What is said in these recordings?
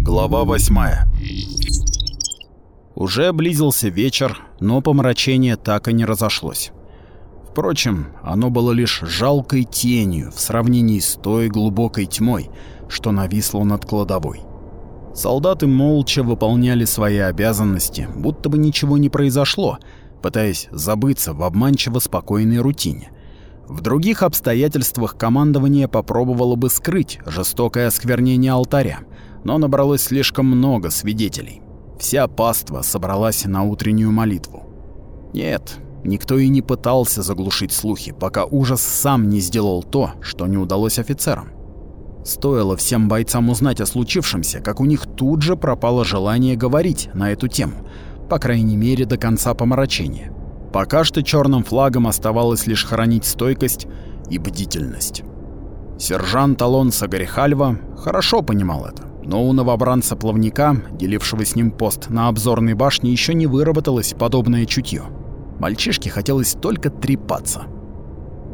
Глава восьмая Уже близился вечер, но помрачение так и не разошлось. Впрочем, оно было лишь жалкой тенью в сравнении с той глубокой тьмой, что нависло над кладовой. Солдаты молча выполняли свои обязанности, будто бы ничего не произошло, пытаясь забыться в обманчиво спокойной рутине. В других обстоятельствах командование попробовало бы скрыть жестокое осквернение алтаря, но набралось слишком много свидетелей. Вся паства собралась на утреннюю молитву. Нет, никто и не пытался заглушить слухи, пока ужас сам не сделал то, что не удалось офицерам. Стоило всем бойцам узнать о случившемся, как у них тут же пропало желание говорить на эту тему, по крайней мере до конца помрачения. Пока что черным флагом оставалось лишь хранить стойкость и бдительность. Сержант Алонсо Горехальва хорошо понимал это, но у новобранца-плавника, делившего с ним пост на обзорной башне, еще не выработалось подобное чутье. Мальчишке хотелось только трепаться.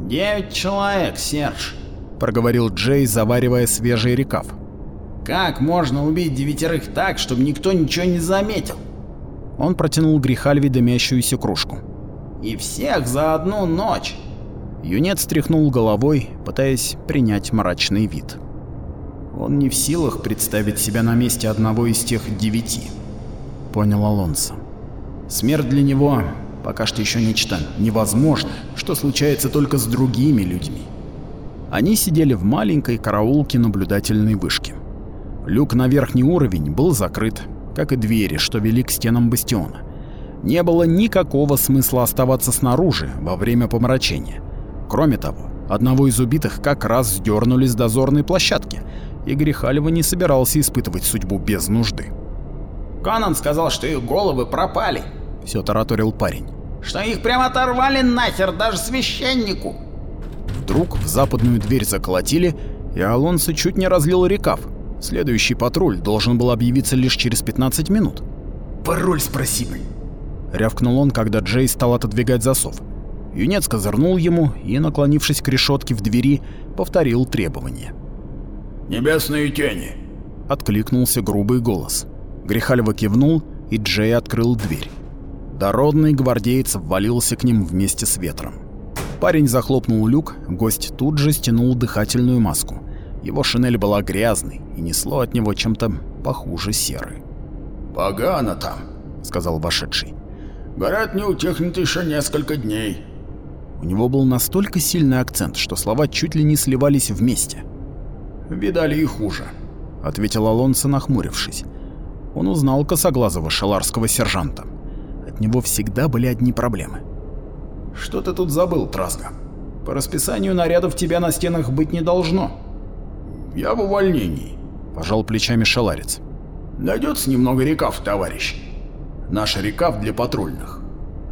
«Девять человек, Серж», проговорил Джей, заваривая свежий рекав. Как можно убить девятерых так, чтобы никто ничего не заметил? Он протянул Грихальви дымящуюся кружку. И всех за одну ночь. Юнец стряхнул головой, пытаясь принять мрачный вид. Он не в силах представить себя на месте одного из тех девяти, понял Алонсо. Смерть для него пока что еще нечто невозможное, что случается только с другими людьми. Они сидели в маленькой караулке наблюдательной вышки. Люк на верхний уровень был закрыт, как и двери, что вели к стенам бастиона. Не было никакого смысла оставаться снаружи во время помрачения. Кроме того, одного из убитых как раз сдернули с дозорной площадки, и Грихалева не собирался испытывать судьбу без нужды. «Конан сказал, что их головы пропали», — все тараторил парень. «Что их прямо оторвали нахер даже священнику!» Вдруг в западную дверь заколотили, и Алонсо чуть не разлил рекав. Следующий патруль должен был объявиться лишь через 15 минут. «Пароль спроси, блин!» Рявкнул он, когда Джей стал отодвигать засов. Юнец козырнул ему и, наклонившись к решетке в двери, повторил требование. «Небесные тени!» — откликнулся грубый голос. Грихальва кивнул, и Джей открыл дверь. Дородный гвардеец ввалился к ним вместе с ветром. Парень захлопнул люк, гость тут же стянул дыхательную маску. Его шинель была грязной и несло от него чем-то похуже серы. «Погано там», — сказал вошедший. «Говорят, не утихнет еще несколько дней». У него был настолько сильный акцент, что слова чуть ли не сливались вместе. «Видали и хуже», — ответил Алонсо, нахмурившись. Он узнал косоглазого шаларского сержанта. От него всегда были одни проблемы. Что ты тут забыл, Траска? По расписанию нарядов тебя на стенах быть не должно. Я в увольнении, пожал плечами шаларец. Найдется немного рекав, товарищ. Наш рекав для патрульных.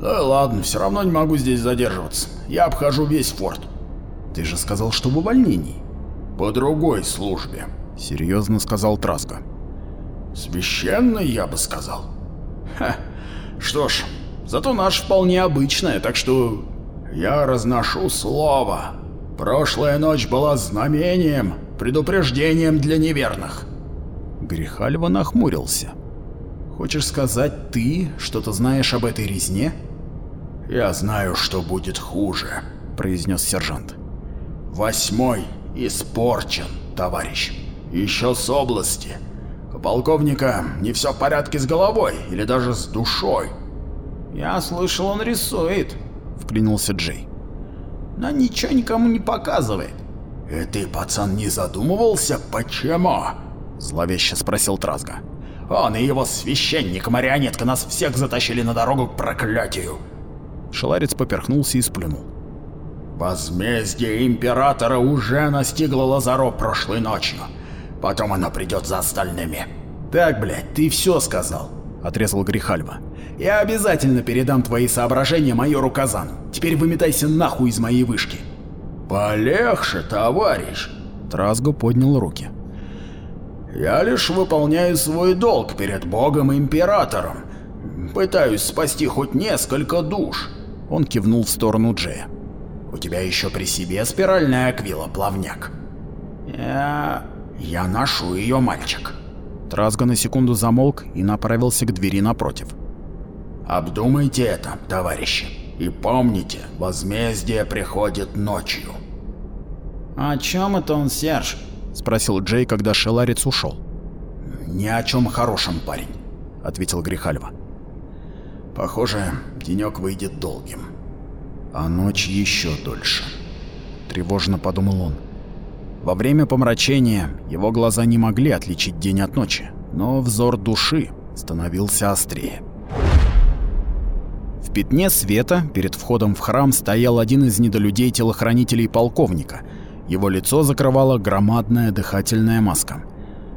Да ладно, все равно не могу здесь задерживаться. Я обхожу весь форт. Ты же сказал, что в увольнении. По другой службе, серьезно сказал Траска. Священный, я бы сказал. Ха. Что ж, Зато наш вполне обычная, так что... Я разношу слово. Прошлая ночь была знамением, предупреждением для неверных. Грихальва нахмурился. Хочешь сказать, ты что-то знаешь об этой резне? Я знаю, что будет хуже, произнес сержант. Восьмой испорчен, товарищ. Еще с области. У полковника не все в порядке с головой или даже с душой. «Я слышал, он рисует», — вклинился Джей. «Но ничего никому не показывает». «И ты, пацан, не задумывался, почему?» — зловеще спросил Тразга. «Он и его священник-марионетка нас всех затащили на дорогу к проклятию!» Шаларец поперхнулся и сплюнул. «Возмездие Императора уже настигло Лазаро прошлой ночью. Потом оно придет за остальными». «Так, блядь, ты все сказал», — отрезал Грихальва. Я обязательно передам твои соображения майору Казану. Теперь выметайся нахуй из моей вышки. Полегче, товарищ. Тразго поднял руки. Я лишь выполняю свой долг перед богом императором. Пытаюсь спасти хоть несколько душ. Он кивнул в сторону Джея. У тебя еще при себе спиральная аквила, плавняк? Я... Я ношу ее, мальчик. Тразга на секунду замолк и направился к двери напротив. Обдумайте это, товарищи, и помните, возмездие приходит ночью. «О чем это он, Серж?» — спросил Джей, когда Шеларец ушел. «Ни о чем хорошем, парень», — ответил Грихальва. «Похоже, денек выйдет долгим, а ночь еще дольше», — тревожно подумал он. Во время помрачения его глаза не могли отличить день от ночи, но взор души становился острее. В пятне света перед входом в храм стоял один из недолюдей-телохранителей полковника. Его лицо закрывала громадная дыхательная маска.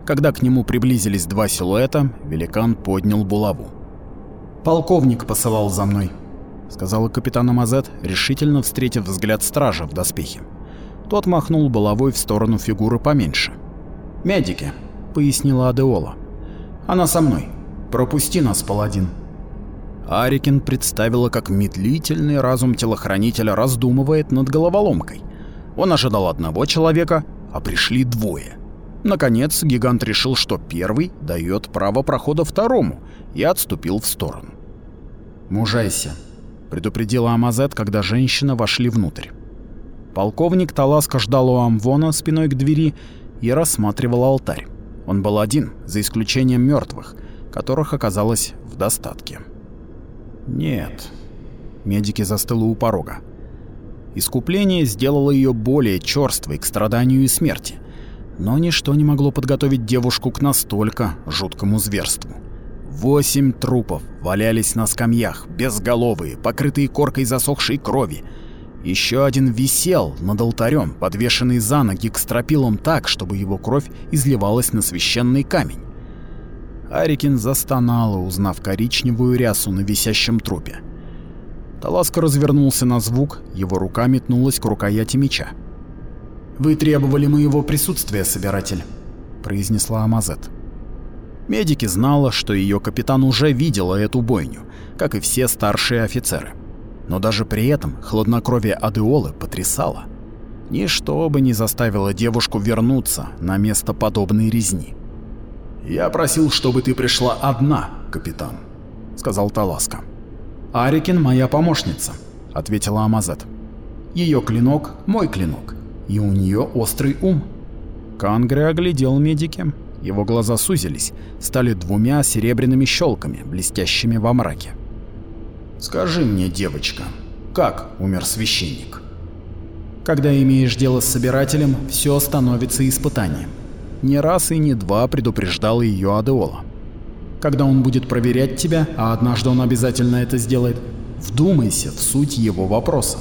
Когда к нему приблизились два силуэта, великан поднял булаву. «Полковник посылал за мной», — сказала капитан Амазет, решительно встретив взгляд стража в доспехе. Тот махнул булавой в сторону фигуры поменьше. «Медики», — пояснила Адеола. «Она со мной. Пропусти нас, паладин». Арикин представила, как медлительный разум телохранителя раздумывает над головоломкой. Он ожидал одного человека, а пришли двое. Наконец, гигант решил, что первый дает право прохода второму, и отступил в сторону. «Мужайся», — предупредила Амазет, когда женщина вошли внутрь. Полковник Таласка ждал у Амвона спиной к двери и рассматривал алтарь. Он был один, за исключением мертвых, которых оказалось в достатке. Нет. Медики застыла у порога. Искупление сделало ее более черствой к страданию и смерти. Но ничто не могло подготовить девушку к настолько жуткому зверству. Восемь трупов валялись на скамьях, безголовые, покрытые коркой засохшей крови. Еще один висел над алтарем, подвешенный за ноги к стропилам так, чтобы его кровь изливалась на священный камень. Арикин застонала, узнав коричневую рясу на висящем трупе. Таласка развернулся на звук, его рука метнулась к рукояти меча. «Вы требовали моего присутствия, собиратель», — произнесла Амазет. Медики знала, что ее капитан уже видела эту бойню, как и все старшие офицеры. Но даже при этом хладнокровие Адеолы потрясало. Ничто бы не заставило девушку вернуться на место подобной резни. «Я просил, чтобы ты пришла одна, капитан», — сказал Таласка. «Арикин моя помощница», — ответила Амазет. Ее клинок — мой клинок, и у нее острый ум». Кангре оглядел медики. Его глаза сузились, стали двумя серебряными щелками, блестящими во мраке. «Скажи мне, девочка, как умер священник?» «Когда имеешь дело с собирателем, все становится испытанием», не раз и не два предупреждала ее Адеола. Когда он будет проверять тебя, а однажды он обязательно это сделает, вдумайся в суть его вопроса.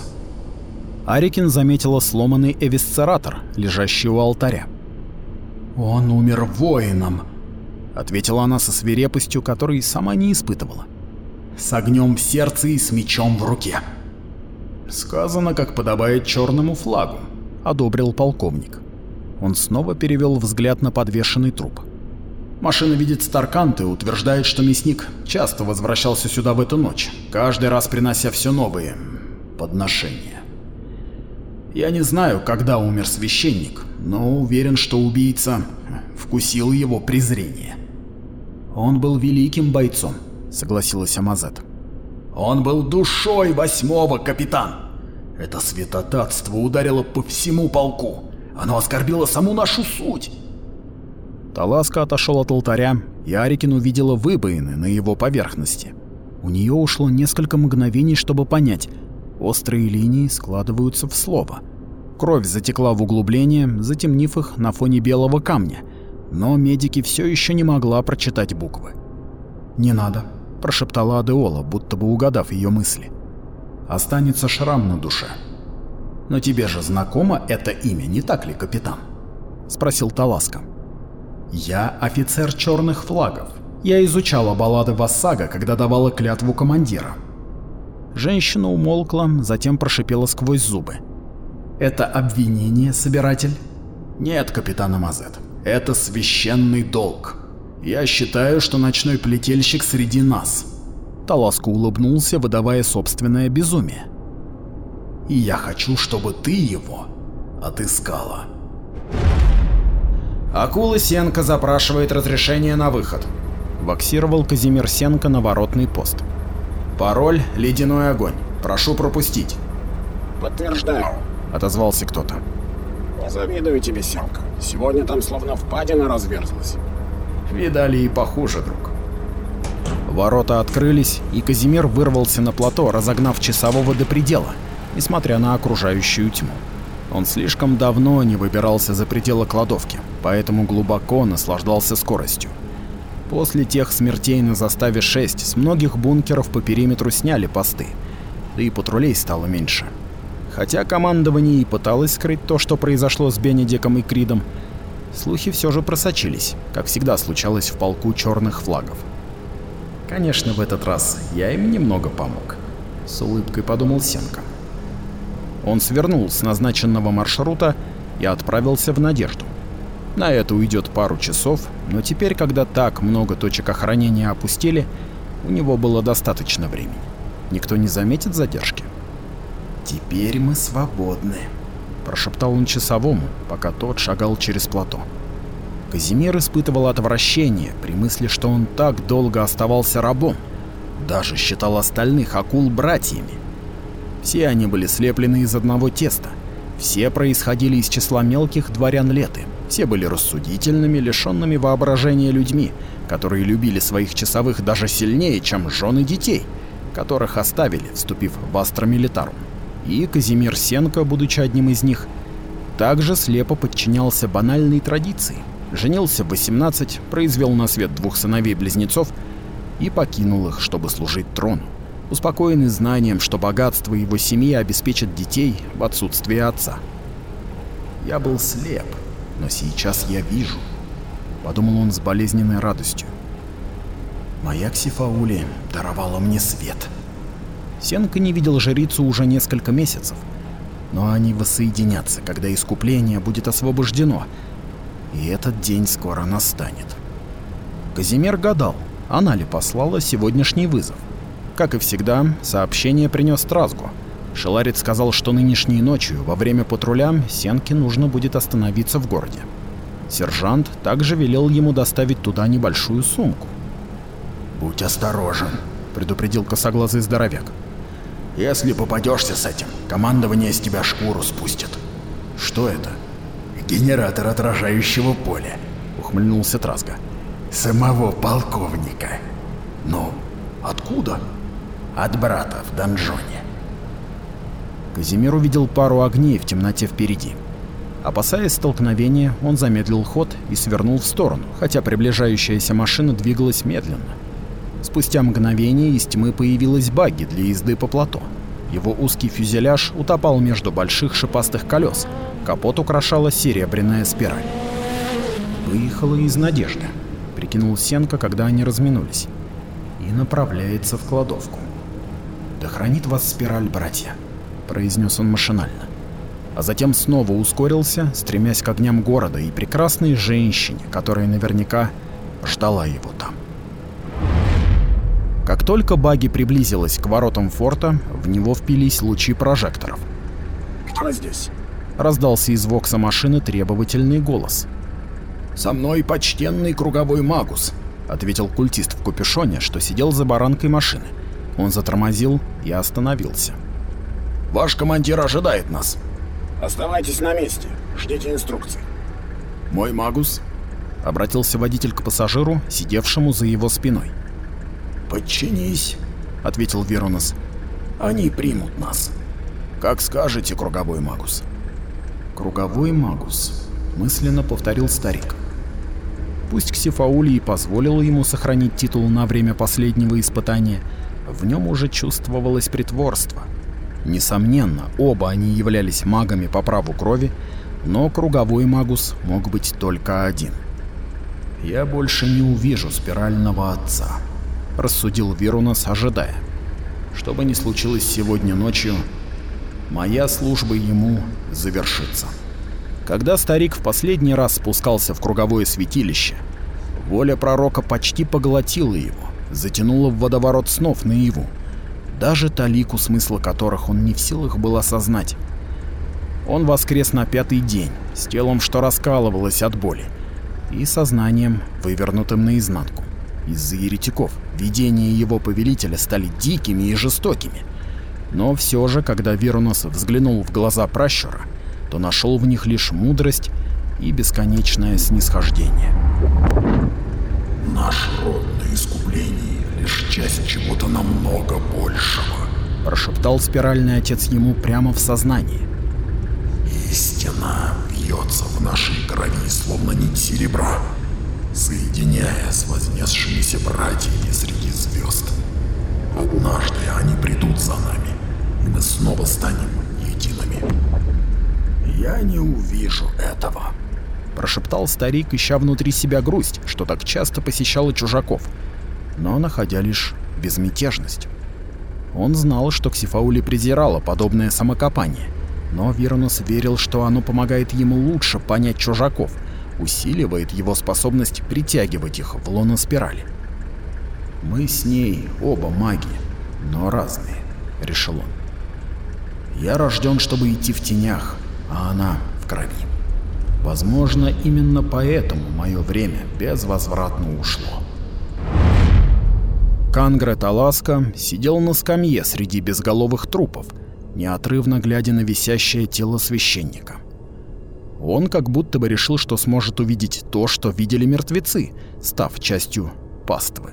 Арикин заметила сломанный эвисцератор, лежащий у алтаря. «Он умер воином», — ответила она со свирепостью, которой сама не испытывала. «С огнем в сердце и с мечом в руке». «Сказано, как подобает черному флагу», — одобрил полковник. Он снова перевел взгляд на подвешенный труп. Машина Старкант и утверждает, что мясник часто возвращался сюда в эту ночь, каждый раз принося все новые подношения. Я не знаю, когда умер священник, но уверен, что убийца вкусил его презрение. Он был великим бойцом, согласилась Амазет. Он был душой восьмого, капитан. Это святотатство ударило по всему полку. Оно оскорбило саму нашу суть. Таласка отошел от алтаря, и Арикин увидела выбоины на его поверхности. У нее ушло несколько мгновений, чтобы понять, острые линии складываются в слово. Кровь затекла в углубление, затемнив их на фоне белого камня, но медики все еще не могла прочитать буквы. «Не надо», – прошептала Адеола, будто бы угадав ее мысли. «Останется шрам на душе». «Но тебе же знакомо это имя, не так ли, капитан?» – спросил Таласка. «Я офицер черных флагов. Я изучала баллады Вассага, когда давала клятву командира». Женщина умолкла, затем прошипела сквозь зубы. «Это обвинение, собиратель?» «Нет, капитан Амазет, это священный долг. Я считаю, что ночной плетельщик среди нас». Таласку улыбнулся, выдавая собственное безумие. «И я хочу, чтобы ты его отыскала». Акула Сенка запрашивает разрешение на выход. Ваксировал Казимир Сенко на воротный пост. Пароль — ледяной огонь. Прошу пропустить. Подтверждаю. Отозвался кто-то. Не завидую тебе, Сенка. Сегодня там словно впадина разверзлась. Видали и похуже, друг. Ворота открылись, и Казимир вырвался на плато, разогнав часового до предела, несмотря на окружающую тьму. Он слишком давно не выбирался за пределы кладовки, поэтому глубоко наслаждался скоростью. После тех смертей на заставе 6 с многих бункеров по периметру сняли посты, да и патрулей стало меньше. Хотя командование и пыталось скрыть то, что произошло с Бенедиком и Кридом, слухи все же просочились, как всегда случалось в полку черных флагов. Конечно, в этот раз я им немного помог, с улыбкой подумал Сенко. Он свернул с назначенного маршрута и отправился в Надежду. На это уйдет пару часов, но теперь, когда так много точек охранения опустили, у него было достаточно времени. Никто не заметит задержки. «Теперь мы свободны», — прошептал он часовому, пока тот шагал через плато. Казимир испытывал отвращение при мысли, что он так долго оставался рабом, даже считал остальных акул братьями. Все они были слеплены из одного теста, все происходили из числа мелких дворян Леты, все были рассудительными, лишенными воображения людьми, которые любили своих часовых даже сильнее, чем жены детей, которых оставили, вступив в Астромилитарум. И Казимир Сенко, будучи одним из них, также слепо подчинялся банальной традиции. Женился в 18, произвел на свет двух сыновей-близнецов и покинул их, чтобы служить трону, успокоенный знанием, что богатство его семьи обеспечит детей в отсутствие отца. Я был слеп, но сейчас я вижу, подумал он с болезненной радостью. Моя Ксифаули даровала мне свет. Сенка не видел жрицу уже несколько месяцев, но они воссоединятся, когда искупление будет освобождено, и этот день скоро настанет. Казимир гадал, она ли послала сегодняшний вызов. Как и всегда, сообщение принес Тразгу. Шеларит сказал, что нынешней ночью, во время патруля, Сенке нужно будет остановиться в городе. Сержант также велел ему доставить туда небольшую сумку. «Будь осторожен», — предупредил косоглазый здоровяк. «Если попадешься с этим, командование с тебя шкуру спустит». «Что это?» «Генератор отражающего поля», — ухмыльнулся Тразга. «Самого полковника». «Ну, откуда?» «От брата в донжоне». Казимир увидел пару огней в темноте впереди. Опасаясь столкновения, он замедлил ход и свернул в сторону, хотя приближающаяся машина двигалась медленно. Спустя мгновение из тьмы появилась багги для езды по плато. Его узкий фюзеляж утопал между больших шипастых колес, капот украшала серебряная спираль. «Выехала из Надежды», — прикинул Сенко, когда они разминулись, — «и направляется в кладовку». «Да хранит вас спираль, братья», — произнес он машинально. А затем снова ускорился, стремясь к огням города и прекрасной женщине, которая наверняка ждала его там. Как только баги приблизилась к воротам форта, в него впились лучи прожекторов. «Кто здесь?» — раздался из вокса машины требовательный голос. «Со мной почтенный круговой магус», — ответил культист в капюшоне, что сидел за баранкой машины. Он затормозил и остановился. «Ваш командир ожидает нас». «Оставайтесь на месте, ждите инструкций». «Мой магус?» — обратился водитель к пассажиру, сидевшему за его спиной. «Подчинись», — ответил Веронос. «Они примут нас». «Как скажете, круговой магус». «Круговой магус», — мысленно повторил старик. Пусть Ксифаули и позволил ему сохранить титул на время последнего испытания, в нем уже чувствовалось притворство. Несомненно, оба они являлись магами по праву крови, но круговой магус мог быть только один. «Я больше не увижу спирального отца», — рассудил Верунас, ожидая. «Что бы ни случилось сегодня ночью, моя служба ему завершится». Когда старик в последний раз спускался в круговое святилище, воля пророка почти поглотила его, затянула в водоворот снов наяву, даже талику смысла которых он не в силах был осознать. Он воскрес на пятый день, с телом, что раскалывалось от боли, и сознанием, вывернутым наизнанку. Из-за еретиков видения его повелителя стали дикими и жестокими. Но все же, когда Верунос взглянул в глаза пращура, то нашел в них лишь мудрость и бесконечное снисхождение. Наш род искуплении лишь часть чего-то намного большего, прошептал спиральный отец ему прямо в сознание. Истина бьется в нашей крови, словно нить серебра, соединяя с вознесшимися братьями среди звезд. Однажды они придут за нами, и мы снова станем едиными. Я не увижу этого. Прошептал старик, ища внутри себя грусть, что так часто посещала чужаков, но находя лишь безмятежность. Он знал, что Ксифаули презирала подобное самокопание, но Вернус верил, что оно помогает ему лучше понять чужаков, усиливает его способность притягивать их в лоно спирали. «Мы с ней оба маги, но разные», — решил он. «Я рожден, чтобы идти в тенях, а она в крови. Возможно, именно поэтому мое время безвозвратно ушло». Кангрет Аласка сидел на скамье среди безголовых трупов, неотрывно глядя на висящее тело священника. Он как будто бы решил, что сможет увидеть то, что видели мертвецы, став частью паствы.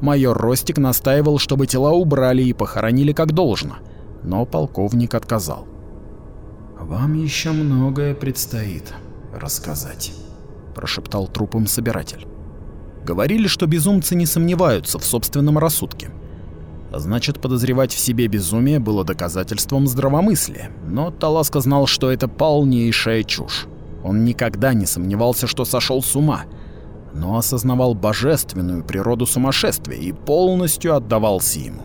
Майор Ростик настаивал, чтобы тела убрали и похоронили как должно, но полковник отказал. «Вам еще многое предстоит рассказать», – прошептал трупом собиратель. Говорили, что безумцы не сомневаются в собственном рассудке. Значит, подозревать в себе безумие было доказательством здравомыслия, но Таласка знал, что это полнейшая чушь. Он никогда не сомневался, что сошел с ума, но осознавал божественную природу сумасшествия и полностью отдавался ему,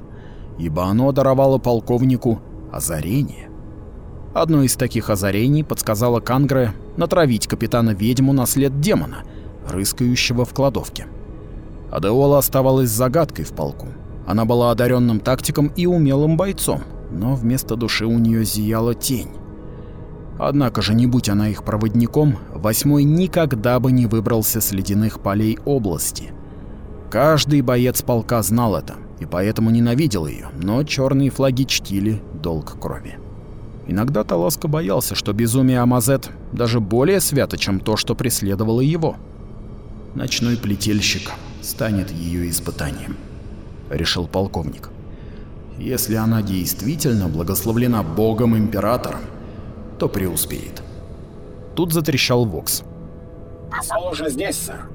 ибо оно даровало полковнику озарение. Одно из таких озарений подсказало Кангре натравить капитана-ведьму на след демона — рыскающего в кладовке. Адеола оставалась загадкой в полку. Она была одаренным тактиком и умелым бойцом, но вместо души у нее зияла тень. Однако же, не будь она их проводником, восьмой никогда бы не выбрался с ледяных полей области. Каждый боец полка знал это, и поэтому ненавидел ее, но черные флаги чтили долг крови. Иногда Таласка боялся, что безумие Амазет даже более свято, чем то, что преследовало его ночной плетельщик станет ее испытанием, решил полковник. Если она действительно благословлена богом-императором, то преуспеет. Тут затрещал Вокс. «Посол уже здесь, сэр».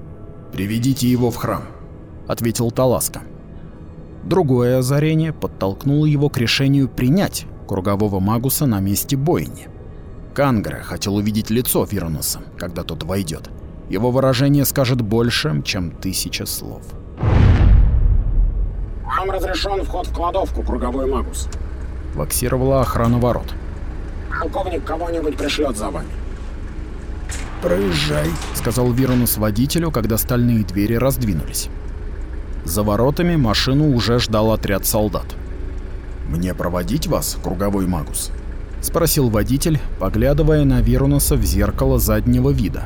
«Приведите его в храм», — ответил Таласка. Другое озарение подтолкнуло его к решению принять кругового магуса на месте бойни. Кангра хотел увидеть лицо Виронуса, когда тот войдет. Его выражение скажет больше, чем тысяча слов. «Вам разрешен вход в кладовку, круговой магус», — ваксировала охрана ворот. «Полковник кого-нибудь пришлет за вами». «Проезжай», — сказал Виронус водителю, когда стальные двери раздвинулись. За воротами машину уже ждал отряд солдат. «Мне проводить вас, круговой магус?» — спросил водитель, поглядывая на Виронуса в зеркало заднего вида.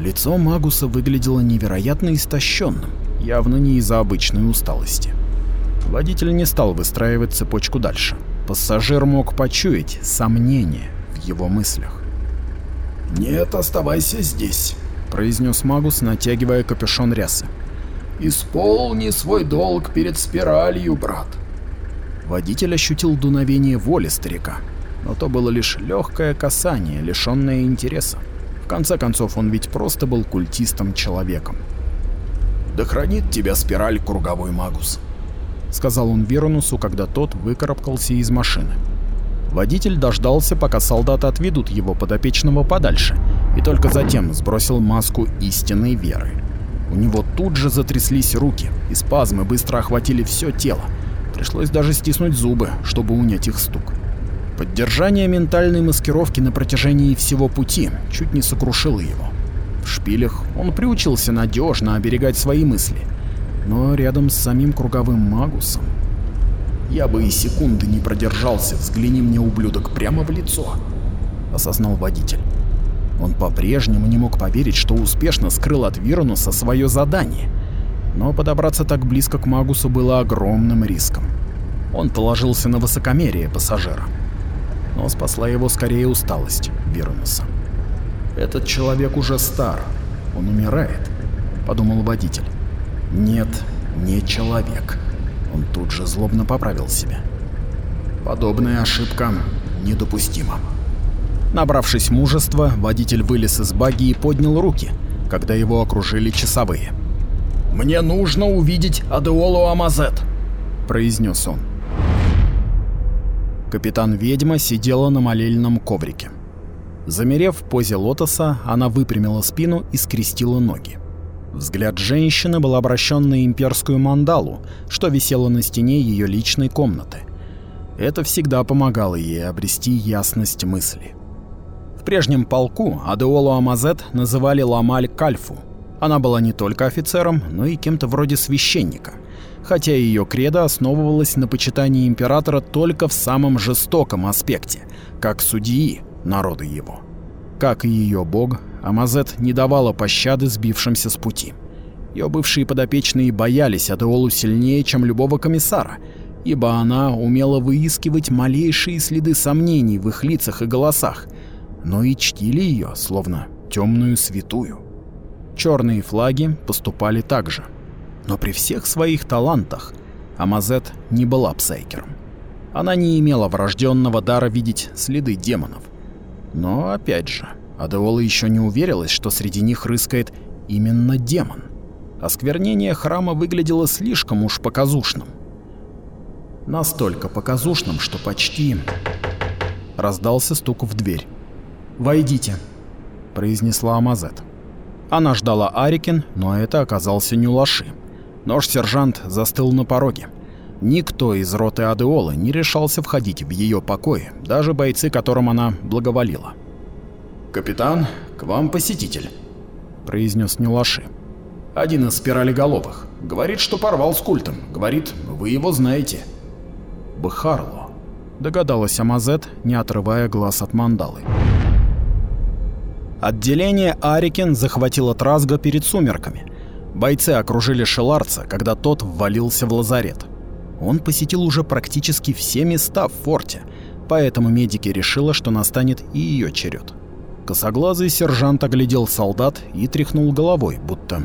Лицо Магуса выглядело невероятно истощенным, явно не из-за обычной усталости. Водитель не стал выстраивать цепочку дальше. Пассажир мог почуять сомнение в его мыслях. «Нет, оставайся здесь», — произнес Магус, натягивая капюшон рясы. «Исполни свой долг перед спиралью, брат». Водитель ощутил дуновение воли старика, но то было лишь легкое касание, лишенное интереса конце концов, он ведь просто был культистом-человеком. «Да хранит тебя спираль, круговой магус», — сказал он Веронусу, когда тот выкарабкался из машины. Водитель дождался, пока солдаты отведут его подопечного подальше, и только затем сбросил маску истинной веры. У него тут же затряслись руки, и спазмы быстро охватили все тело. Пришлось даже стиснуть зубы, чтобы унять их стук. Поддержание ментальной маскировки на протяжении всего пути чуть не сокрушило его. В шпилях он приучился надежно оберегать свои мысли, но рядом с самим круговым магусом... «Я бы и секунды не продержался, взгляни мне, ублюдок, прямо в лицо», — осознал водитель. Он по-прежнему не мог поверить, что успешно скрыл от Виронуса свое задание. Но подобраться так близко к Магусу было огромным риском. Он положился на высокомерие пассажира. Но спасла его скорее усталость Виронуса. «Этот человек уже стар. Он умирает», — подумал водитель. «Нет, не человек». Он тут же злобно поправил себя. Подобная ошибка недопустима. Набравшись мужества, водитель вылез из багги и поднял руки, когда его окружили часовые. «Мне нужно увидеть Адеолу Амазет», — произнес он. Капитан-ведьма сидела на молельном коврике. Замерев в позе лотоса, она выпрямила спину и скрестила ноги. Взгляд женщины был обращен на имперскую мандалу, что висело на стене ее личной комнаты. Это всегда помогало ей обрести ясность мысли. В прежнем полку Адеолу Амазет называли Ламаль Кальфу. Она была не только офицером, но и кем-то вроде священника, хотя ее кредо основывалось на почитании императора только в самом жестоком аспекте, как судьи народа его. Как и ее бог, Амазет не давала пощады сбившимся с пути. Ее бывшие подопечные боялись Адеолу сильнее, чем любого комиссара, ибо она умела выискивать малейшие следы сомнений в их лицах и голосах, но и чтили ее, словно темную святую. Черные флаги поступали так же. Но при всех своих талантах Амазет не была псайкером. Она не имела врожденного дара видеть следы демонов. Но опять же, Адеола еще не уверилась, что среди них рыскает именно демон. Осквернение храма выглядело слишком уж показушным. Настолько показушным, что почти... Раздался стук в дверь. «Войдите», — произнесла Амазет. Она ждала Арикин, но это оказался не Лаши. Нож-сержант застыл на пороге. Никто из роты Адеолы не решался входить в ее покои, даже бойцы, которым она благоволила. «Капитан, к вам посетитель», — произнес Нюлаши. «Один из спиралеголовых. Говорит, что порвал с культом. Говорит, вы его знаете». «Бхарло», — догадалась Амазет, не отрывая глаз от мандалы. Отделение Арикен захватило Тразга перед сумерками. Бойцы окружили Шеларца, когда тот ввалился в лазарет. Он посетил уже практически все места в форте, поэтому медики решила, что настанет и ее черед. Косоглазый сержант оглядел солдат и тряхнул головой, будто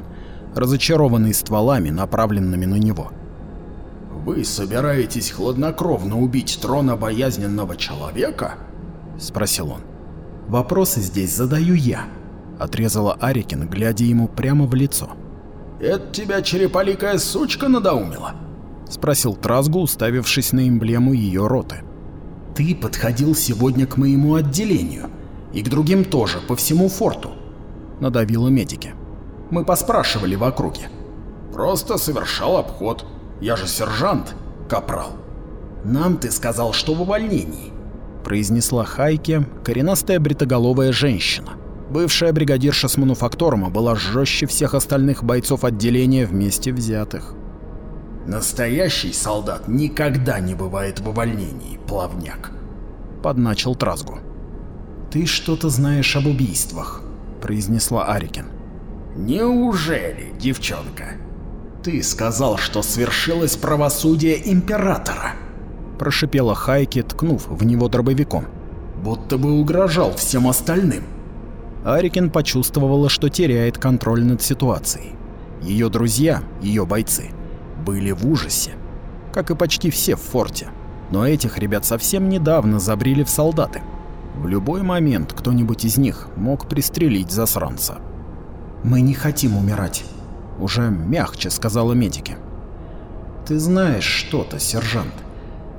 разочарованный стволами, направленными на него. «Вы собираетесь хладнокровно убить трона боязненного человека?» — спросил он. «Вопросы здесь задаю я», — отрезала Арикин, глядя ему прямо в лицо. «Это тебя череполикая сучка надоумила?» — спросил Тразгу, уставившись на эмблему ее роты. «Ты подходил сегодня к моему отделению. И к другим тоже, по всему форту», — надавила медики. «Мы поспрашивали в округе». «Просто совершал обход. Я же сержант, капрал». «Нам ты сказал, что в увольнении произнесла Хайке, коренастая бритоголовая женщина. Бывшая бригадирша с мануфактурома была жестче всех остальных бойцов отделения вместе взятых. «Настоящий солдат никогда не бывает в увольнении, плавняк», — подначил Тразгу. «Ты что-то знаешь об убийствах», — произнесла Арикин. «Неужели, девчонка? Ты сказал, что свершилось правосудие Императора», прошипела Хайки, ткнув в него дробовиком. Будто бы угрожал всем остальным. Арикин почувствовала, что теряет контроль над ситуацией. Ее друзья, ее бойцы, были в ужасе, как и почти все в форте. Но этих ребят совсем недавно забрили в солдаты. В любой момент кто-нибудь из них мог пристрелить засранца. «Мы не хотим умирать», — уже мягче сказала медики. «Ты знаешь что-то, сержант.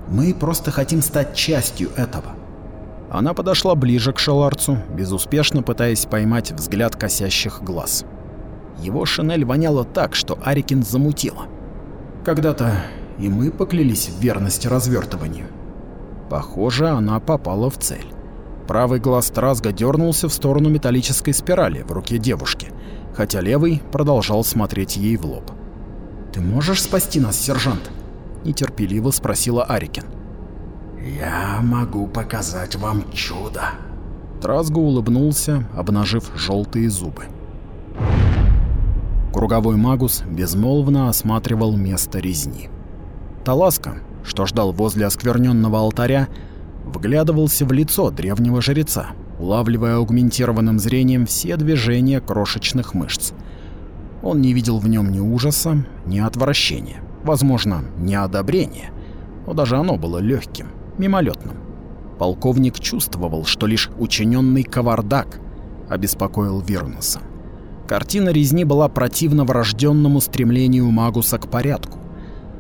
Мы просто хотим стать частью этого. Она подошла ближе к Шеларцу, безуспешно пытаясь поймать взгляд косящих глаз. Его шинель воняла так, что Арикин замутила. Когда-то и мы поклялись в верности развертыванию. Похоже, она попала в цель. Правый глаз Тразга дернулся в сторону металлической спирали в руке девушки, хотя левый продолжал смотреть ей в лоб. «Ты можешь спасти нас, сержант?» нетерпеливо спросила Арикин. «Я могу показать вам чудо». Тразго улыбнулся, обнажив желтые зубы. Круговой магус безмолвно осматривал место резни. Таласка, что ждал возле оскверненного алтаря, вглядывался в лицо древнего жреца, улавливая аугментированным зрением все движения крошечных мышц. Он не видел в нем ни ужаса, ни отвращения, возможно, ни одобрения, но даже оно было легким, мимолетным. Полковник чувствовал, что лишь учиненный кавардак обеспокоил Вирнуса. Картина резни была противна врожденному стремлению Магуса к порядку.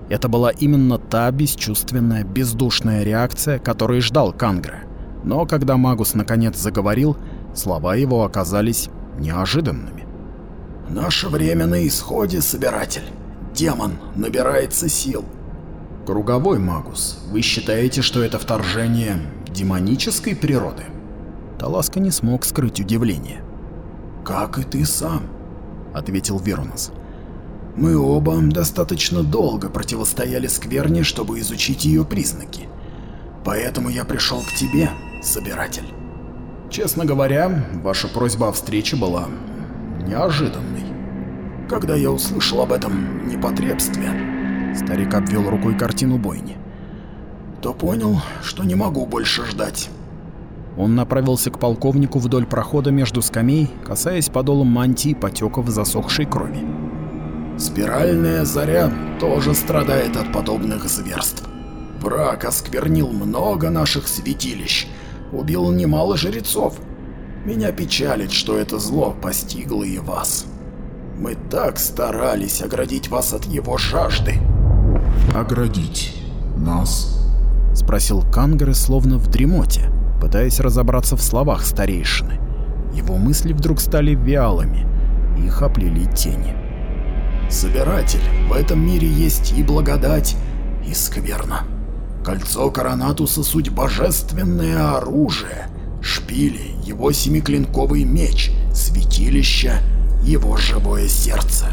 Это была именно та бесчувственная, бездушная реакция, которой ждал Кангре. Но когда Магус наконец заговорил, слова его оказались неожиданными. «Наше время на исходе, собиратель. Демон набирается сил». «Круговой Магус, вы считаете, что это вторжение демонической природы?» Таласка не смог скрыть удивление. «Как и ты сам», — ответил Верунас. «Мы оба достаточно долго противостояли скверне, чтобы изучить ее признаки. Поэтому я пришел к тебе, собиратель». «Честно говоря, ваша просьба о встрече была неожиданной. Когда я услышал об этом непотребстве, старик обвел рукой картину бойни, то понял, что не могу больше ждать. Он направился к полковнику вдоль прохода между скамей, касаясь подолом мантии потеков засохшей крови. Спиральная заря тоже страдает от подобных зверств. Враг осквернил много наших святилищ, убил немало жрецов. Меня печалит, что это зло постигло и вас. Мы так старались оградить вас от его жажды. Оградить нас? Спросил Кангры словно в дремоте пытаясь разобраться в словах старейшины. Его мысли вдруг стали вялыми, их оплели тени. «Собиратель, в этом мире есть и благодать, и скверна. Кольцо Коронатуса — суть божественное оружие, шпили — его семиклинковый меч, святилище — его живое сердце.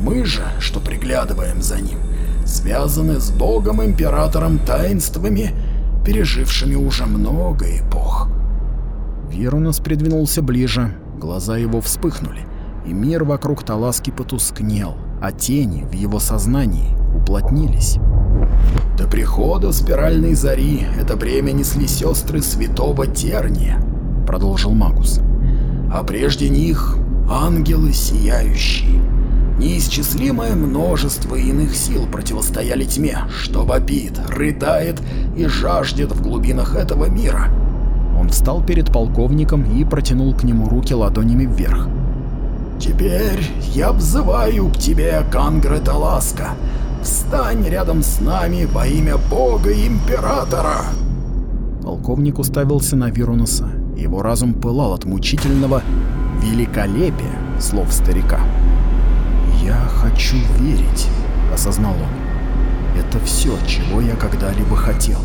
Мы же, что приглядываем за ним, связаны с Богом-Императором таинствами — пережившими уже много эпох. Верунас придвинулся ближе, глаза его вспыхнули, и мир вокруг Таласки потускнел, а тени в его сознании уплотнились. До прихода спиральной зари это бремя несли сестры святого Терния, продолжил Магус. А прежде них ангелы сияющие. Неисчислимое множество иных сил противостояли тьме, что вопит, рыдает и жаждет в глубинах этого мира. Он встал перед полковником и протянул к нему руки ладонями вверх. «Теперь я взываю к тебе, Кангре Таласка. Встань рядом с нами во имя Бога Императора!» Полковник уставился на Вирунуса. Его разум пылал от мучительного великолепия слов старика. «Я хочу верить», — осознал он. «Это все, чего я когда-либо хотел».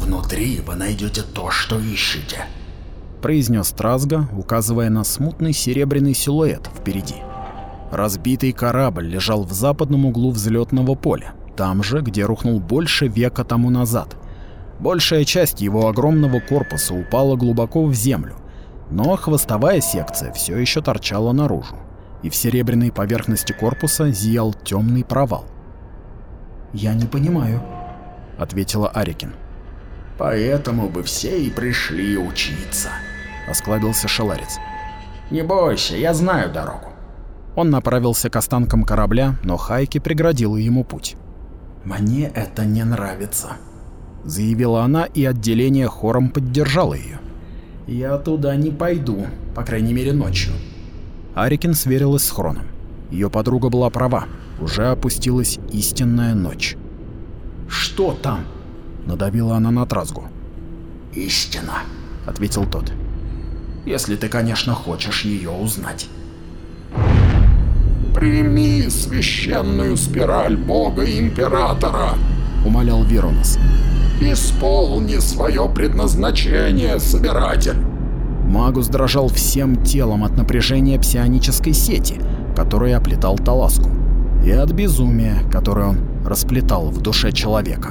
«Внутри вы найдете то, что ищете», — произнес Тразга, указывая на смутный серебряный силуэт впереди. Разбитый корабль лежал в западном углу взлетного поля, там же, где рухнул больше века тому назад. Большая часть его огромного корпуса упала глубоко в землю, но хвостовая секция все еще торчала наружу и в серебряной поверхности корпуса зиял темный провал. «Я не понимаю», — ответила Арикин. «Поэтому бы все и пришли учиться», — осклабился Шаларец. «Не бойся, я знаю дорогу». Он направился к останкам корабля, но Хайки преградила ему путь. «Мне это не нравится», — заявила она, и отделение хором поддержало ее. «Я туда не пойду, по крайней мере ночью». Арикин сверилась с Хроном. Ее подруга была права. Уже опустилась истинная ночь. «Что там?» — надавила она на Тразгу. «Истина», — ответил тот. «Если ты, конечно, хочешь ее узнать». «Прими священную спираль Бога Императора», — умолял Вирунас. «Исполни свое предназначение, Собиратель». Магус дрожал всем телом от напряжения псионической сети, которая оплетал Таласку, и от безумия, которое он расплетал в душе человека.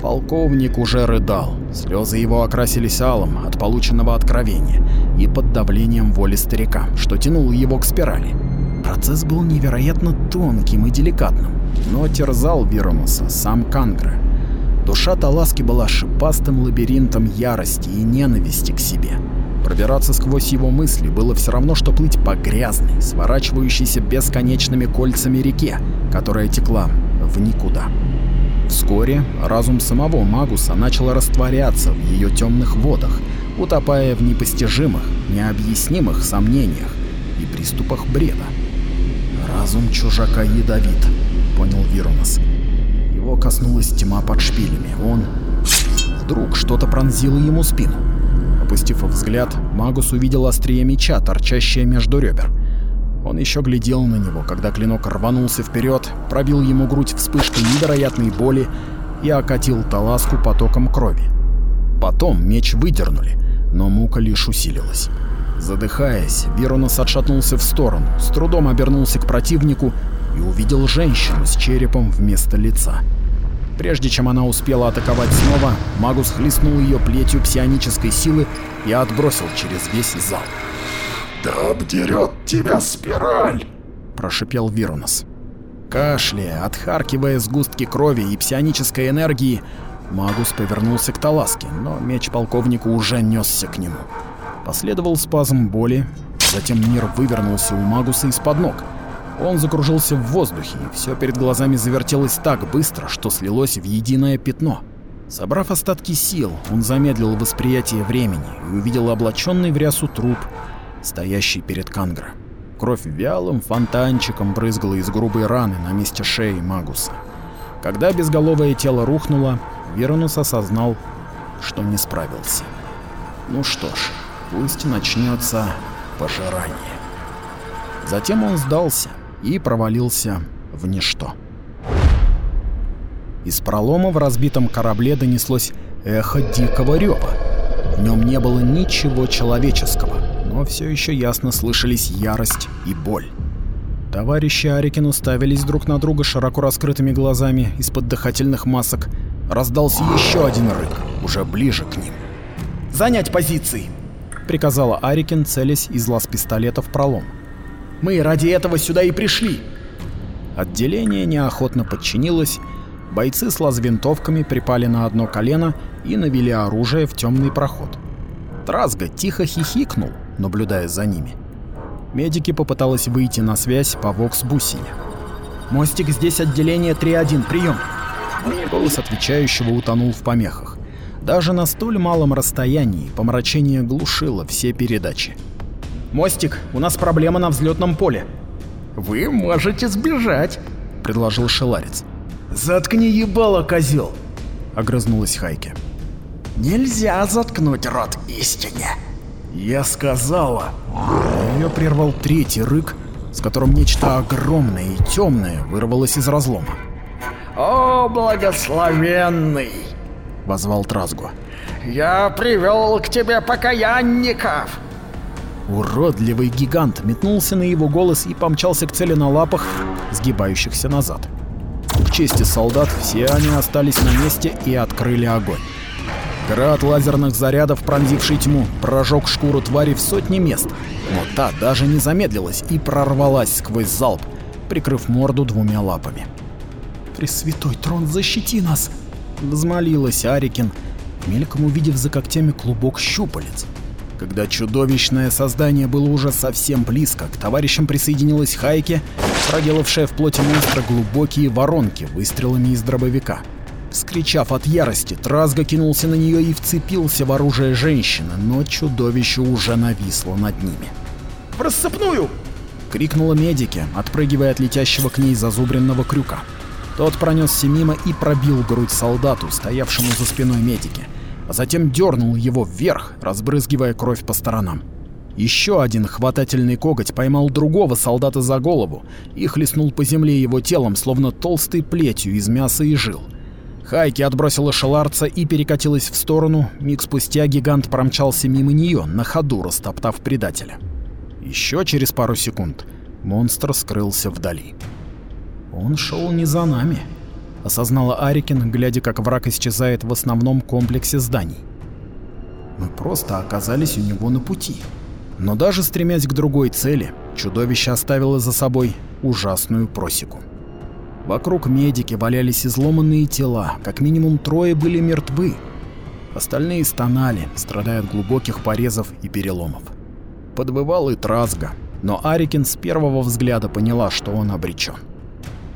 Полковник уже рыдал. Слезы его окрасились алым от полученного откровения и под давлением воли старика, что тянуло его к спирали. Процесс был невероятно тонким и деликатным, но терзал Виромуса сам Кангра. Душа Таласки была шипастым лабиринтом ярости и ненависти к себе. Пробираться сквозь его мысли было все равно, что плыть по грязной, сворачивающейся бесконечными кольцами реке, которая текла в никуда. Вскоре разум самого Магуса начал растворяться в ее темных водах, утопая в непостижимых, необъяснимых сомнениях и приступах бреда. «Разум чужака ядовит», — понял Вирунас. Его коснулась тьма под шпилями. Он... Вдруг что-то пронзило ему спину. Опустив взгляд, Магус увидел острие меча, торчащее между ребер. Он еще глядел на него, когда клинок рванулся вперед, пробил ему грудь вспышкой невероятной боли и окатил Таласку потоком крови. Потом меч выдернули, но мука лишь усилилась. Задыхаясь, Виронос отшатнулся в сторону, с трудом обернулся к противнику и увидел женщину с черепом вместо лица. Прежде чем она успела атаковать снова, Магус хлестнул ее плетью псионической силы и отбросил через весь зал. «Да обдерет тебя спираль!» – прошипел Вирунос. Кашляя, отхаркивая сгустки крови и псионической энергии, Магус повернулся к Таласке, но меч полковника уже несся к нему. Последовал спазм боли, затем мир вывернулся у Магуса из-под ног. Он закружился в воздухе, и все перед глазами завертелось так быстро, что слилось в единое пятно. Собрав остатки сил, он замедлил восприятие времени и увидел облаченный в рясу труп, стоящий перед Кангра. Кровь вялым фонтанчиком брызгала из грубой раны на месте шеи Магуса. Когда безголовое тело рухнуло, Веронус осознал, что не справился. Ну что ж, пусть начнется пожирание. Затем он сдался и провалился в ничто. Из пролома в разбитом корабле донеслось эхо дикого рева. В нем не было ничего человеческого, но все еще ясно слышались ярость и боль. Товарищи Арикин уставились друг на друга широко раскрытыми глазами из-под дыхательных масок. Раздался еще один рык, уже ближе к ним. «Занять позиции!» — приказала Арикин, целясь из лаз пистолета в пролом. «Мы ради этого сюда и пришли!» Отделение неохотно подчинилось, бойцы с лаз-винтовками припали на одно колено и навели оружие в темный проход. Тразга тихо хихикнул, наблюдая за ними. Медики попыталась выйти на связь по вокс-бусине. «Мостик, здесь отделение 3-1, прием!» Голос отвечающего утонул в помехах. Даже на столь малом расстоянии помрачение глушило все передачи. «Мостик, у нас проблема на взлетном поле». «Вы можете сбежать», — предложил Шеларец. «Заткни ебало, козел!» — огрызнулась Хайке. «Нельзя заткнуть рот истине!» «Я сказала!» Ее прервал третий рык, с которым нечто огромное и темное вырвалось из разлома. «О, благословенный!» — возвал Тразгу. «Я привел к тебе покаянников!» Уродливый гигант метнулся на его голос и помчался к цели на лапах, сгибающихся назад. К чести солдат, все они остались на месте и открыли огонь. Град лазерных зарядов, пронзивший тьму, прожег шкуру твари в сотни мест, но та даже не замедлилась и прорвалась сквозь залп, прикрыв морду двумя лапами. «Пресвятой трон, защити нас!» — взмолилась Арикин, мельком увидев за когтями клубок щупалец. Когда чудовищное создание было уже совсем близко, к товарищам присоединилась Хайке, проделавшая в плоти монстра глубокие воронки выстрелами из дробовика. Вскричав от ярости, Тразга кинулся на нее и вцепился в оружие женщины, но чудовище уже нависло над ними. «В рассыпную!» — крикнула медики, отпрыгивая от летящего к ней зазубренного крюка. Тот пронесся мимо и пробил грудь солдату, стоявшему за спиной медики, а затем дернул его вверх, разбрызгивая кровь по сторонам. Еще один хватательный коготь поймал другого солдата за голову и хлестнул по земле его телом, словно толстой плетью из мяса и жил. Хайки отбросила шеларца и перекатилась в сторону, миг спустя гигант промчался мимо нее, на ходу растоптав предателя. Еще через пару секунд монстр скрылся вдали. Он шел не за нами, осознала Арикин, глядя, как враг исчезает в основном комплексе зданий. Мы просто оказались у него на пути. Но даже стремясь к другой цели, чудовище оставило за собой ужасную просеку. Вокруг медики валялись изломанные тела, как минимум трое были мертвы. Остальные стонали, страдая от глубоких порезов и переломов. Подвывал и Тразга, но Арикин с первого взгляда поняла, что он обречен.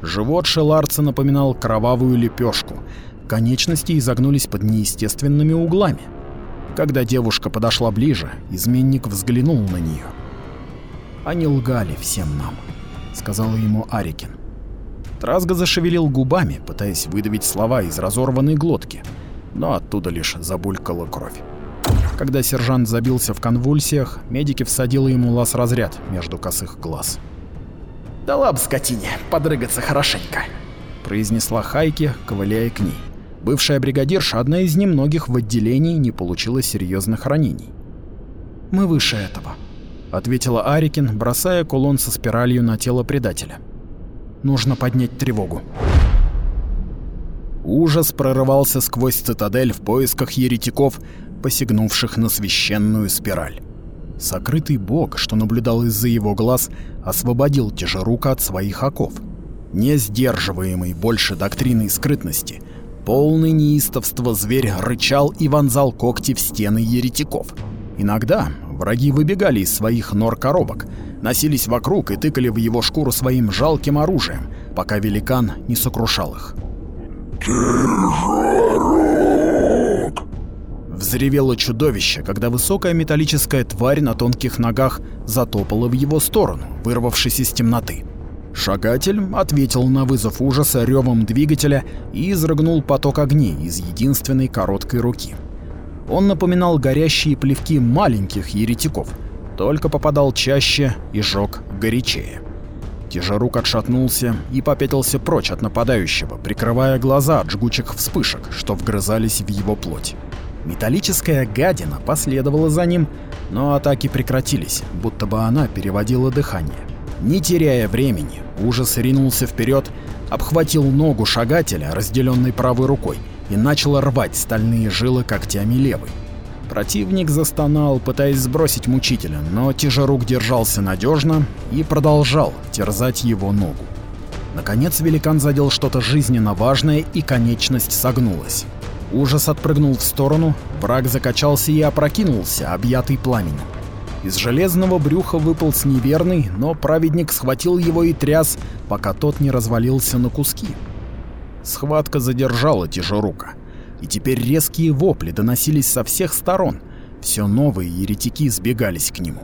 Живот Шеларца напоминал кровавую лепешку, конечности изогнулись под неестественными углами. Когда девушка подошла ближе, изменник взглянул на нее. «Они лгали всем нам», — сказал ему Арикин. Тразга зашевелил губами, пытаясь выдавить слова из разорванной глотки, но оттуда лишь забулькала кровь. Когда сержант забился в конвульсиях, медики всадили ему лаз-разряд между косых глаз. «Дала бы скотине подрыгаться хорошенько», — произнесла Хайки, ковыляя к ней. Бывшая бригадирша, одна из немногих в отделении, не получила серьезных ранений. «Мы выше этого», — ответила Арикин, бросая кулон со спиралью на тело предателя. «Нужно поднять тревогу». Ужас прорывался сквозь цитадель в поисках еретиков, посягнувших на священную спираль. Сокрытый бог, что наблюдал из-за его глаз, освободил Тяжерука от своих оков. Не сдерживаемый больше доктриной скрытности, полный неистовства зверь рычал и вонзал когти в стены еретиков. Иногда враги выбегали из своих нор-коробок, носились вокруг и тыкали в его шкуру своим жалким оружием, пока великан не сокрушал их. Тяжелок! Взревело чудовище, когда высокая металлическая тварь на тонких ногах затопала в его сторону, вырвавшись из темноты. Шагатель ответил на вызов ужаса ревом двигателя и изрыгнул поток огней из единственной короткой руки. Он напоминал горящие плевки маленьких еретиков, только попадал чаще и жёг горячее. Тяжерук отшатнулся и попятился прочь от нападающего, прикрывая глаза от жгучих вспышек, что вгрызались в его плоть. Металлическая гадина последовала за ним, но атаки прекратились, будто бы она переводила дыхание. Не теряя времени, ужас ринулся вперед, обхватил ногу шагателя, разделенной правой рукой, и начал рвать стальные жилы когтями левой. Противник застонал, пытаясь сбросить мучителя, но тяжерук держался надежно и продолжал терзать его ногу. Наконец великан задел что-то жизненно важное, и конечность согнулась. Ужас отпрыгнул в сторону, враг закачался и опрокинулся, объятый пламенем. Из железного брюха выполз неверный, но праведник схватил его и тряс, пока тот не развалился на куски. Схватка задержала тяжерука, и теперь резкие вопли доносились со всех сторон. Все новые еретики сбегались к нему.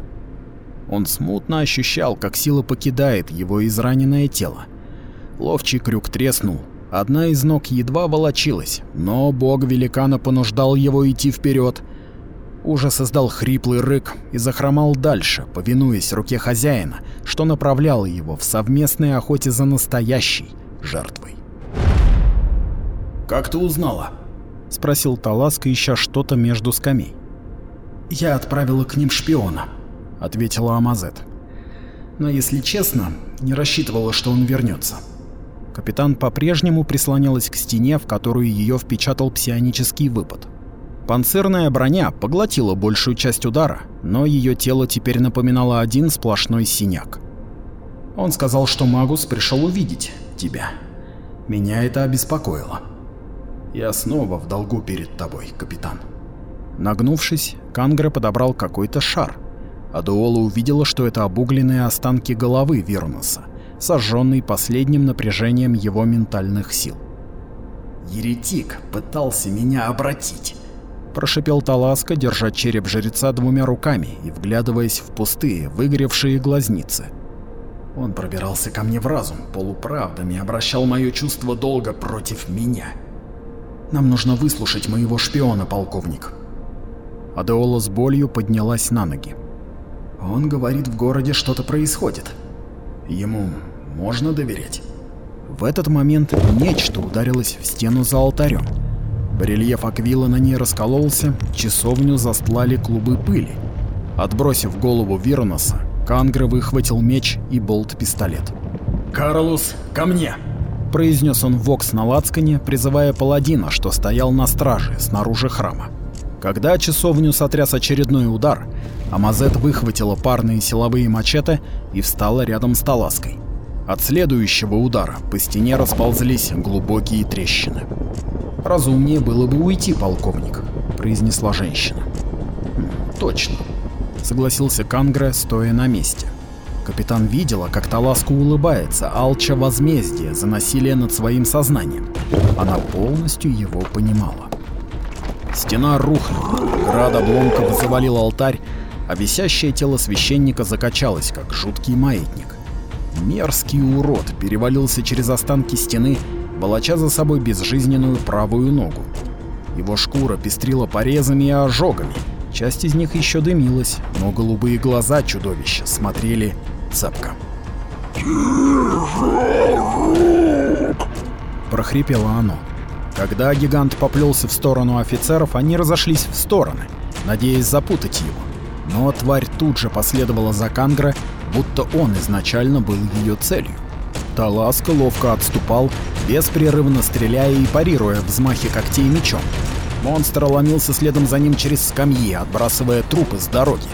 Он смутно ощущал, как сила покидает его израненное тело. Ловчий крюк треснул, одна из ног едва волочилась, но бог великана понуждал его идти вперед. Уже создал хриплый рык и захромал дальше, повинуясь руке хозяина, что направлял его в совместной охоте за настоящей жертвой. «Как ты узнала?» — спросил Таласка, ища что-то между скамей. «Я отправила к ним шпиона», — ответила Амазет. «Но, если честно, не рассчитывала, что он вернется. Капитан по-прежнему прислонялась к стене, в которую ее впечатал псионический выпад. Панцирная броня поглотила большую часть удара, но ее тело теперь напоминало один сплошной синяк. Он сказал, что Магус пришел увидеть тебя. Меня это обеспокоило. Я снова в долгу перед тобой, капитан. Нагнувшись, Кангра подобрал какой-то шар. Адуола увидела, что это обугленные останки головы Вернуса, сожженный последним напряжением его ментальных сил. «Еретик пытался меня обратить», — прошипел Таласка, держа череп жреца двумя руками и вглядываясь в пустые, выгоревшие глазницы. Он пробирался ко мне в разум, полуправдами обращал мое чувство долга против меня. Нам нужно выслушать моего шпиона, полковник. Адеола с болью поднялась на ноги. Он говорит, в городе что-то происходит. Ему можно доверять. В этот момент нечто ударилось в стену за алтарем. Барельеф Аквила на ней раскололся, часовню застлали клубы пыли. Отбросив голову Вироноса, Кангра выхватил меч и болт-пистолет. «Карлус, ко мне!» — произнес он вокс на лацкане, призывая паладина, что стоял на страже снаружи храма. Когда часовню сотряс очередной удар, Амазет выхватила парные силовые мачете и встала рядом с Талаской. От следующего удара по стене расползлись глубокие трещины. «Разумнее было бы уйти, полковник», — произнесла женщина. «Точно», — согласился Кангре, стоя на месте. Капитан видела, как Таласка улыбается, алча возмездие за насилие над своим сознанием. Она полностью его понимала. Стена рухнула, град обломков завалил алтарь, а висящее тело священника закачалось, как жуткий маятник. Мерзкий урод перевалился через останки стены, волоча за собой безжизненную правую ногу. Его шкура пестрила порезами и ожогами, часть из них еще дымилась, но голубые глаза чудовища смотрели цепко. Прохрипело оно. Когда гигант поплелся в сторону офицеров, они разошлись в стороны, надеясь запутать его. Но тварь тут же последовала за Кангра, будто он изначально был ее целью. Таласка ловко отступал, беспрерывно стреляя и парируя взмахи когтей мечом. Монстр ломился следом за ним через скамьи, отбрасывая трупы с дороги.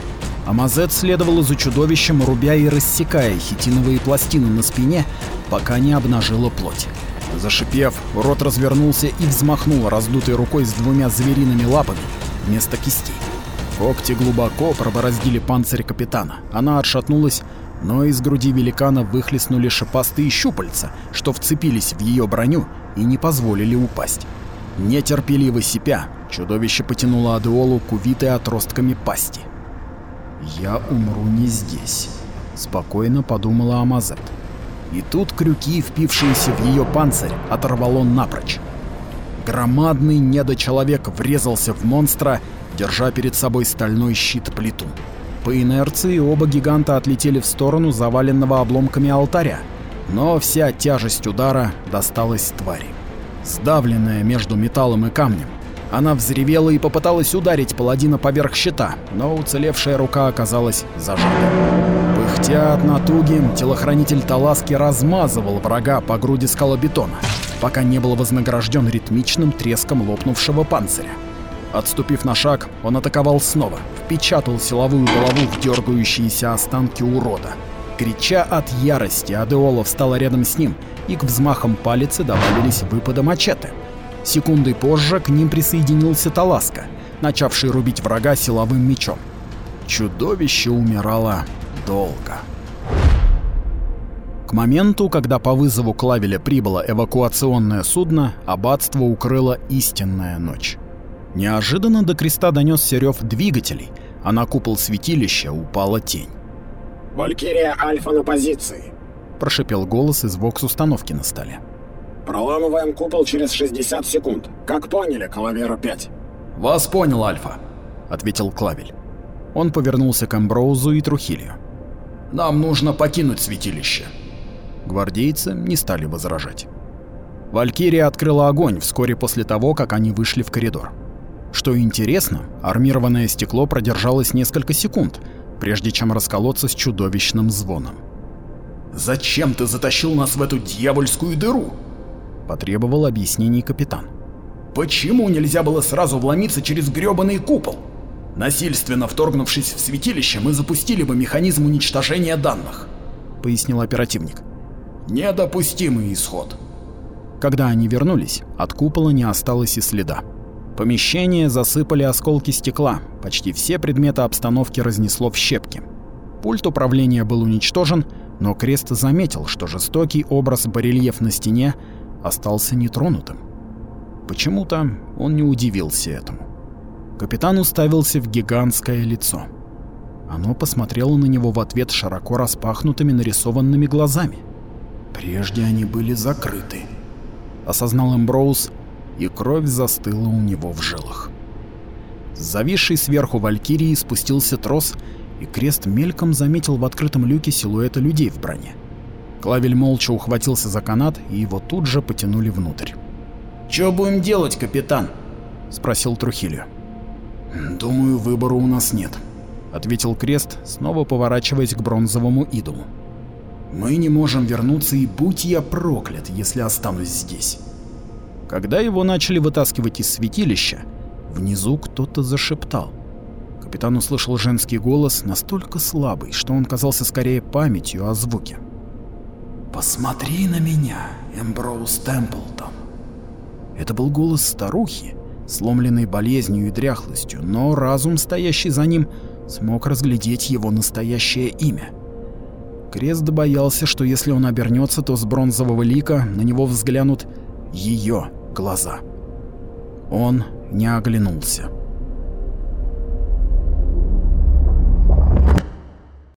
Амазет следовала за чудовищем, рубя и рассекая хитиновые пластины на спине, пока не обнажила плоть. Зашипев, рот развернулся и взмахнул раздутой рукой с двумя звериными лапами вместо кистей. Когти глубоко пробороздили панцирь капитана. Она отшатнулась, но из груди великана выхлестнули шипастые щупальца, что вцепились в ее броню и не позволили упасть. Нетерпеливо сипя, чудовище потянуло Адеолу к увитой отростками пасти. «Я умру не здесь», — спокойно подумала Амазет. И тут крюки, впившиеся в ее панцирь, оторвало напрочь. Громадный недочеловек врезался в монстра, держа перед собой стальной щит-плиту. По инерции оба гиганта отлетели в сторону заваленного обломками алтаря, но вся тяжесть удара досталась твари. Сдавленная между металлом и камнем, она взревела и попыталась ударить паладина поверх щита, но уцелевшая рука оказалась зажата. Пыхтя от натуги, телохранитель Таласки размазывал врага по груди скалобетона, пока не был вознагражден ритмичным треском лопнувшего панциря. Отступив на шаг, он атаковал снова, впечатал силовую голову в дергающиеся останки урода. Крича от ярости, Адеола встала рядом с ним, и к взмахам палицы добавились выпады мачете. Секундой позже к ним присоединился Таласка, начавший рубить врага силовым мечом. Чудовище умирало долго. К моменту, когда по вызову Клавеля прибыло эвакуационное судно, аббатство укрыла истинная ночь. Неожиданно до креста донесся рев двигателей, а на купол святилища упала тень. «Валькирия Альфа на позиции», — прошипел голос из вокс-установки на столе. «Проламываем купол через 60 секунд. Как поняли, Калавера-5?» «Вас понял, Альфа», — ответил Клавель. Он повернулся к Амброузу и Трухилию. «Нам нужно покинуть святилище». Гвардейцы не стали возражать. Валькирия открыла огонь вскоре после того, как они вышли в коридор. Что интересно, армированное стекло продержалось несколько секунд, прежде чем расколоться с чудовищным звоном. «Зачем ты затащил нас в эту дьявольскую дыру?» — потребовал объяснений капитан. «Почему нельзя было сразу вломиться через грёбаный купол? Насильственно вторгнувшись в святилище, мы запустили бы механизм уничтожения данных», — пояснил оперативник. «Недопустимый исход». Когда они вернулись, от купола не осталось и следа. Помещение засыпали осколки стекла, почти все предметы обстановки разнесло в щепки. Пульт управления был уничтожен, но Крест заметил, что жестокий образ барельеф на стене остался нетронутым. Почему-то он не удивился этому. Капитан уставился в гигантское лицо. Оно посмотрело на него в ответ широко распахнутыми нарисованными глазами. Прежде они были закрыты, осознал Эмброуз и кровь застыла у него в жилах. С зависшей сверху валькирии спустился трос, и крест мельком заметил в открытом люке силуэты людей в броне. Клавель молча ухватился за канат, и его тут же потянули внутрь. «Чё будем делать, капитан?» — спросил Трухилио. «Думаю, выбора у нас нет», — ответил Крест, снова поворачиваясь к бронзовому идолу. Мы не можем вернуться, и будь я проклят, если останусь здесь. Когда его начали вытаскивать из святилища, внизу кто-то зашептал. Капитан услышал женский голос, настолько слабый, что он казался скорее памятью о звуке. «Посмотри на меня, Эмброуз Темплтон». Это был голос старухи, сломленной болезнью и дряхлостью, но разум, стоящий за ним, смог разглядеть его настоящее имя. Крест боялся, что если он обернется, то с бронзового лика на него взглянут ее глаза. Он не оглянулся.